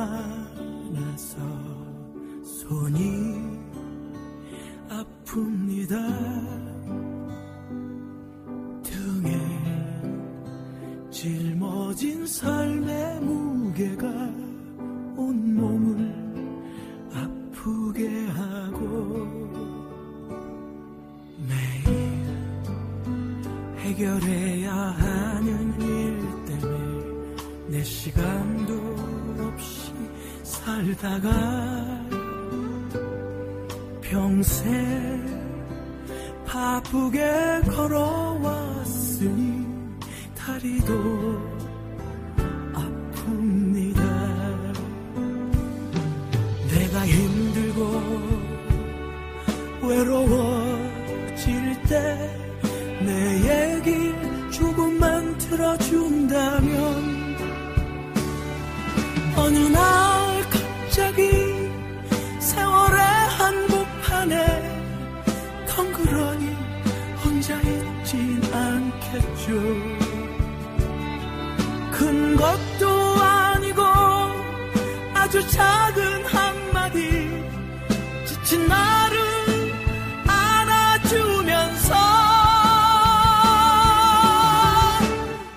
많아서 손이 아픕니다. 등에 짊어진 삶의 무게가 온 몸을 아프게 하고 매일 해결해야 하는 일 때문에 내 없이 살다가 평생 바쁘게 걸어왔으니 다리도 아픕니다. 내가 힘들고 외로워질 때 내 얘기 조금만 들어준다면 어느 날 큰 것도 아니고 아주 작은 한마디. 지친 나를 안아주면서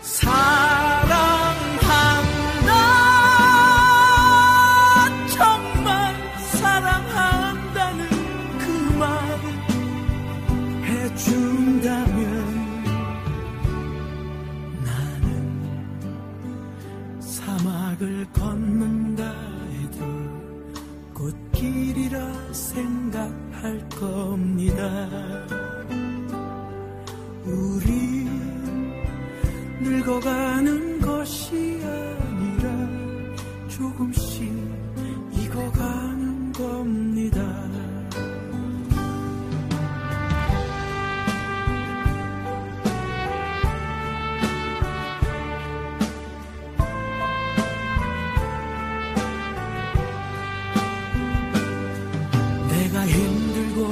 사랑한다. 정말 사랑한다는 그 말을 해준다 늙어가는 것이 아니라 조금씩 익어가는 겁니다. 내가 힘들고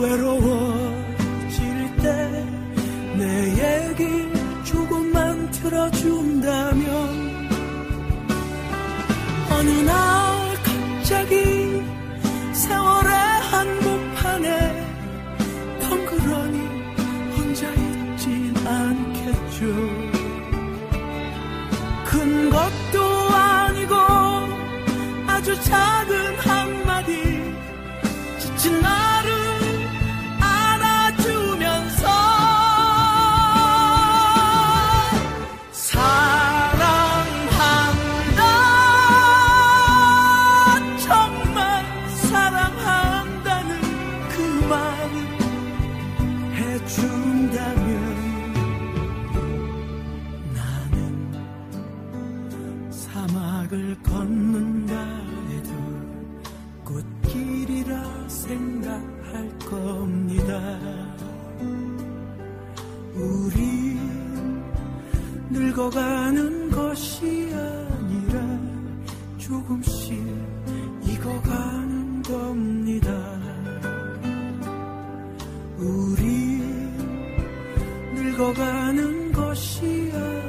외로워 큰 것도 아니고 아주 작은 한마디. 지친 나 막을 걷는다 해도 꽃길이라 생각할 겁니다. 우리 늙어가는 것이 아니라 조금씩 익어가는 겁니다. 우리 늙어가는 것이 아니라